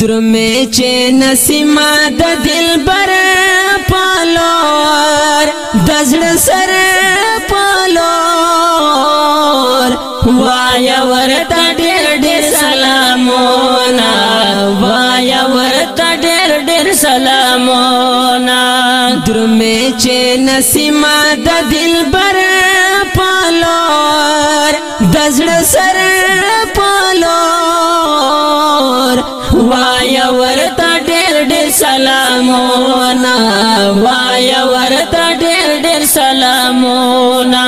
درمه چې نسیم د دلبر پالور دزړ سر پالور وایا ورته ډېر ډېر سلامونه وایا ورته ډېر ډېر سلامونه درمه چې نسیم د دلبر پالور دزړ سر سلامونه وایا ورته ډېر ډېر سلامونه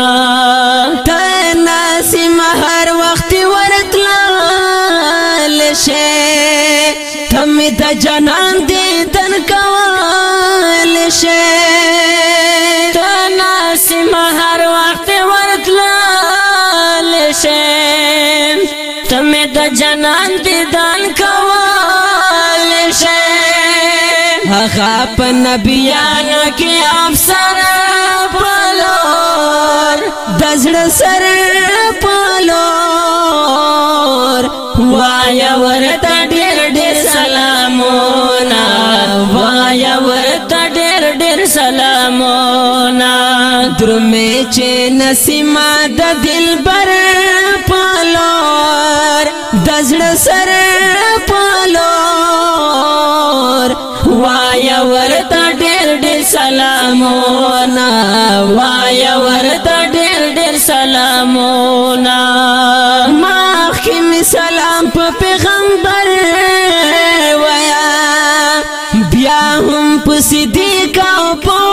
ته ناسم هر وخت ورتلا لشه تم ته جنان دې تن کول شه ته ناسم هر وخت ورتلا لشه تم ته جنان بیان کې افسر پلور دزړه سر پلور وایا ورته ډېر ډېر سلامونه وایا درومې چې نسیم د دلبر پالور دزړه سر پالور وایا ورته ډېر ډېر سلامونه وایا ورته ډېر ډېر سلامونه ماخې سلام په پیغمبر وایا بیا هم په صدیق او په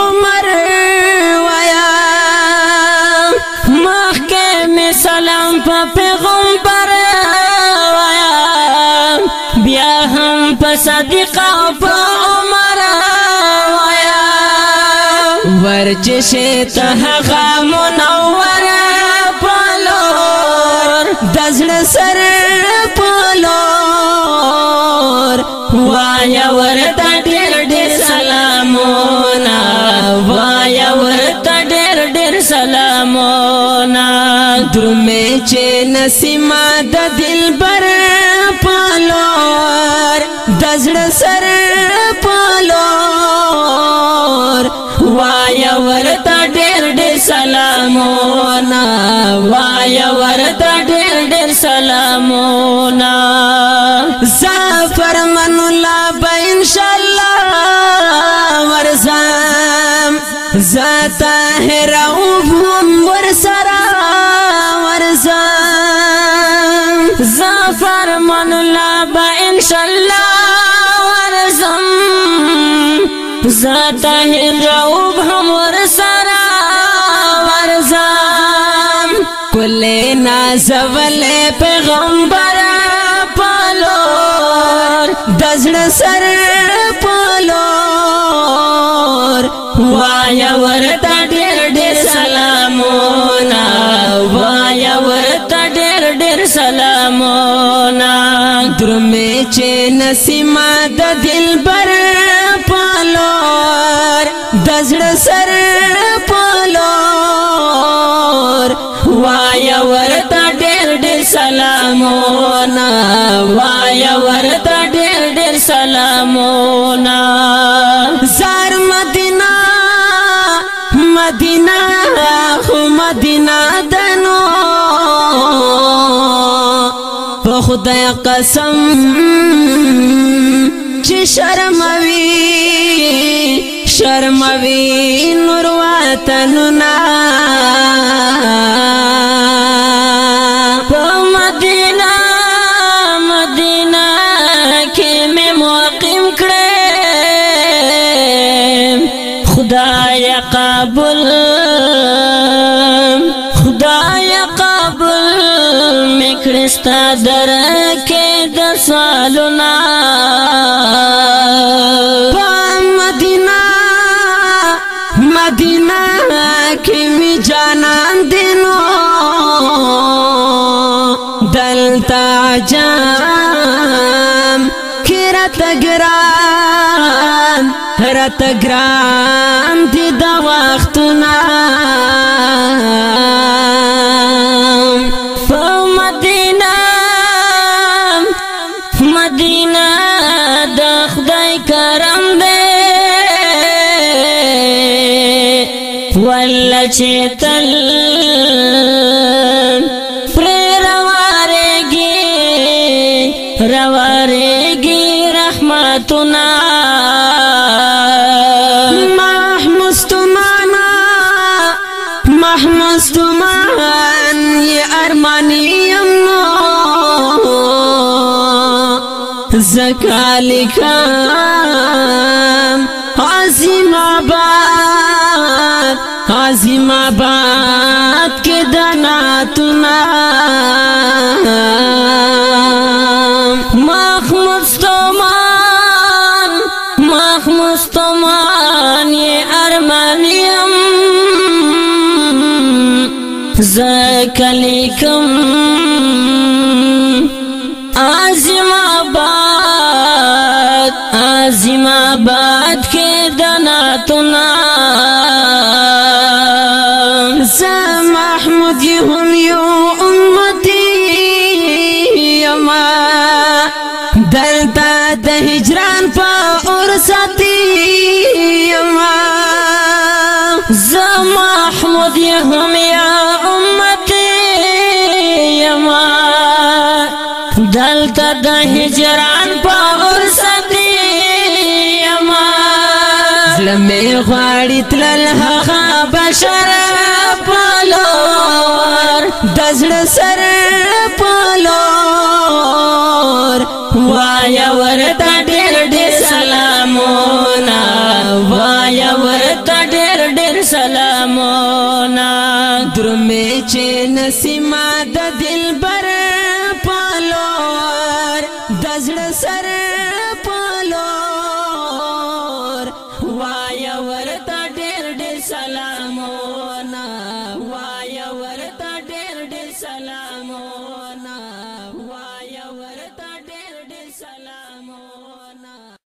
صدیقه په عمر وایا ورچ شه ته غم منور پلور دزړه سر پلور وایا ورته ډېر ډېر سلامونه وایا ورته ډېر ډېر سلامونه درمه چې نسیمه د دلبر پلور زړه سر پالور وایا ورته ډېر ډېر سلامونه وایا ورته ډېر ډېر سلامونه زافر من الله به ان شاء الله ورزم زتا دا فرمان الله با ان شاء الله ورزم زتا هروب هم ورسرا ورزم کل نازول پیغمبر پالور دزړه سر پالور وایا ورته ډېر ډېر سلامونه وایا ډېر سلامونه درمه چې نسیم د دلبر پالور د زړه سر پالور وای ورته ډېر ډېر سلامونه وای ورته ډېر ډېر سلامونه زار مدینه مدینه خو مدینه خدای قسم چې شرموي شرموي نور وطننا په مدینه مدینه کې مې موقم کړې خدای قبول خدای کړستا درکه د سالونا په مدینه مدینه کې می جانان دینو دلتا جام کړه تګران رات ګران دي د وختونه چې تل پر روارېږي روارېږي رحمتنا محمستمانا محمستمان یا ارمانیم نو زکالکام عظیم آباد عظیم آباد کې د ناتنا مخ مستمان مخ مستمان یې ارمانیم زکلیکم عظیم آباد عظیم آباد کې د ناتنا احمد يهم يو امتي يما دلتا دهجران فا ارساتي اور ساتي يما زما احمد يهم يا امتي يما دلتا دهجران فا ارساتي اور ساتي يما زلمه غاړي تل هغه پزړه سر پالور وایا ورته ډېر ډېر سلامونه وایا ورته ډېر ډېر سلامونه درمه چې نسیم د دلبر پالور دزړه سر پالور وایا ورته ډېر ډېر سلامونه